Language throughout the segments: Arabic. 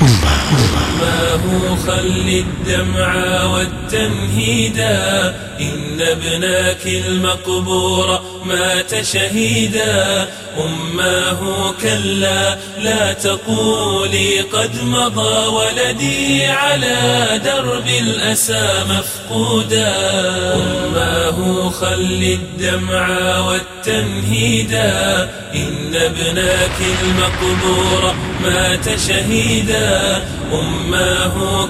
不，不，不 أمه خل الدمع والتنهيدا إن ابنك المقبور مات شهيدا. أماه كلا لا تقولي قد مضى ولدي على درب الأسى مفقودا. أماه خل الدمع والتنهيدا إن ابنك المقبور مات شهيدا. أماه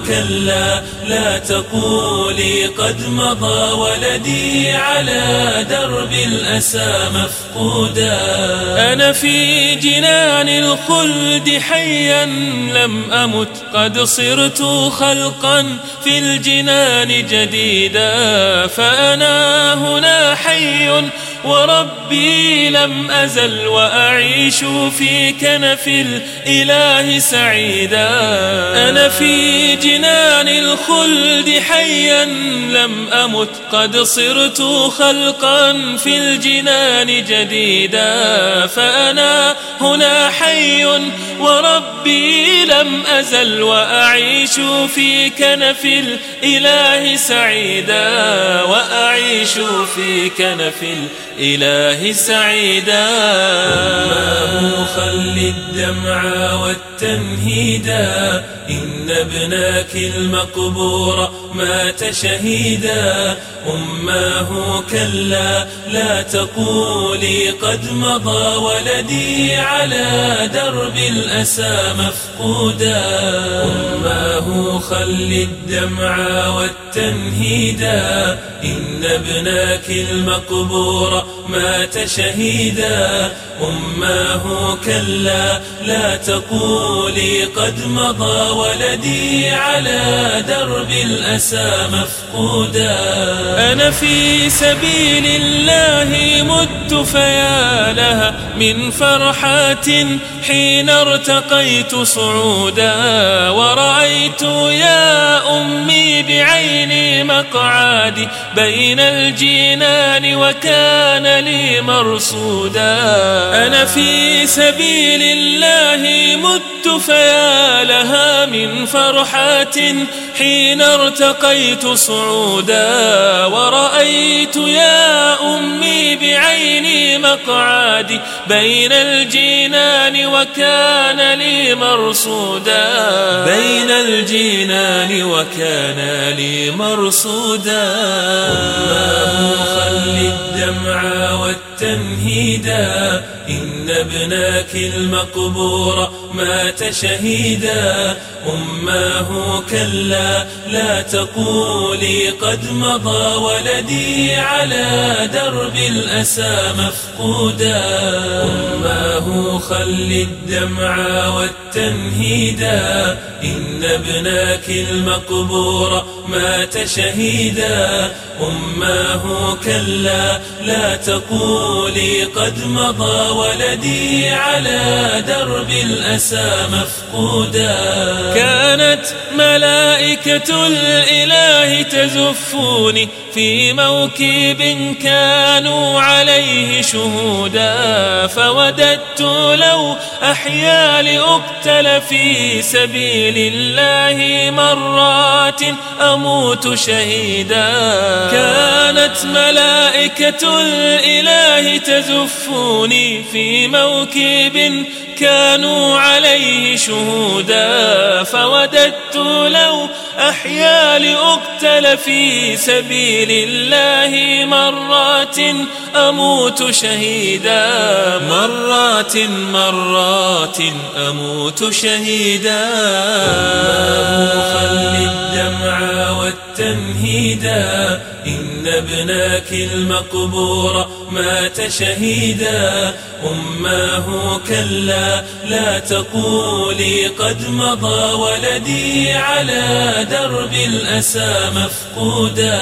كلا لا تقولي قد مضى ولدي على درب الأسى مفقودا. أنا في جنان الخلد حيا لم أمت قد صرت خلقا في الجنان جديدا. فأنا هنا حي وربي لم أزل وأعيش في كنف الإله سعيدا. أنا في جنان الخلد حيا لم أمت قد صرت خلقا في الجنان جديدا. فأنا هنا حي وربي لم أزل وأعيش في كنف الإله سعيدا. وأعيش في كنف الإله سعيدا. أماه خل الدمع والتنهيدا إن ابنك المقبور مات شهيدا. أماه كلا لا تقولي قد مضى ولدي على درب الأسى مفقودا. أماه خل الدمع والتنهيدا إن ابنك المقبور مات شهيدا. أماه كلا لا تقولي قد مضى ولدي على درب الأسى مفقودا. أنا في سبيل الله مت فيا لها من فرحة حين ارتقيت صعودا. ورأيت يا أمي بعيني مقعدي بين الجنان وكان لي مرصودا. أنا في سبيل الله مت فيا لها من فرحة حين ارتقيت صعودا. ورأيت يا بعيني مقعدي بين الجنان وكان لي مرصودا. بين الجنان وكان لي مرصودا. خل الدمع والتنهيدا إن ابنك المقبور مات شهيدا. أماه كلا لا تقولي قد مضى ولدي على درب الأسى مفقودا. أماه خل الدمع والتنهيدا إن ابنك المقبور مات شهيدا. أماه كلا لا تقولي قد مضى ولدي على درب الأسى مفقودا. كانت ملائكة الإله تزفوني في موكب كانوا عليه شهودا فوددت لو أحيا لأقتل في سبيل الله مرات أموت شهيدا. كانت ملائكة الإله تزفوني في موكب كانوا عليه شهودا. فوددت لو أحيا لأقتل في سبيل الله مرات أموت شهيدا. مرات مرات أموت شهيدا. خل الدمع والتنهيدا إن ابنك المقبور مات شهيدا. أماه كلا لا تقولي قد مضى ولدي على درب الأسى مفقودا.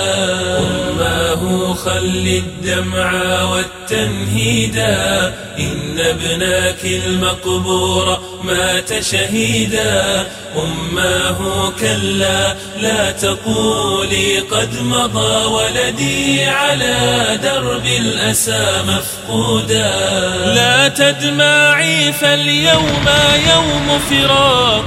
أماه خل الدمع والتنهيدا. إن ابنك المقبور مات شهيدا. أماه كلا لا تقولي قد مضى ولدي على درب الأسى مفقودا. لا تدمعي فاليوم يوم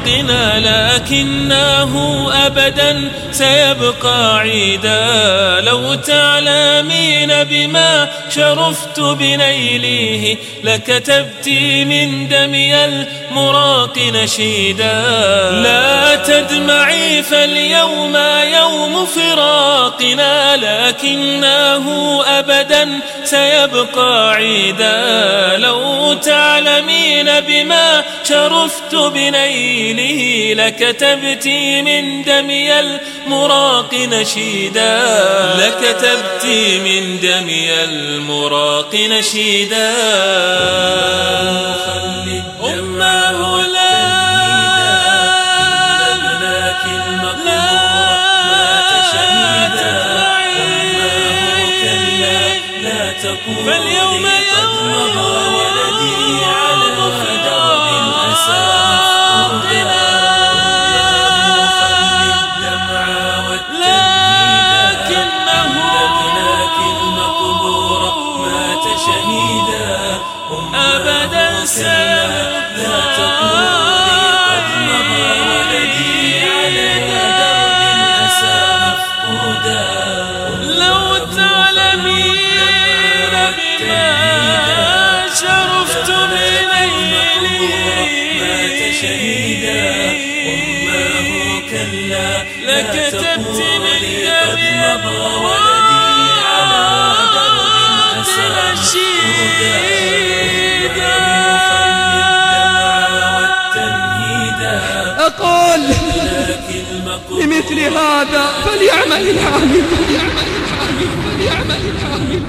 فراقنا لكنه أبدا سيبقى عيدا. لو تعلمين بما شرفت بنيله لكتبت من دمي المراق نشيدا. لا تدمعي فاليوم يوم فراقنا. لكنه أبدا سيبقى عيدا لو تعلمين بما شرفت بنيله لكتبت من دمي المراق نشيدا لكتبت من دمي المراق نشيدا فاليوم قد لكتبت من تقولي قد مضى ولدي على درب الأسى نشيدا أقول لمثل هذا فليعمل العامل فليعمل العامل فليعمل العامل.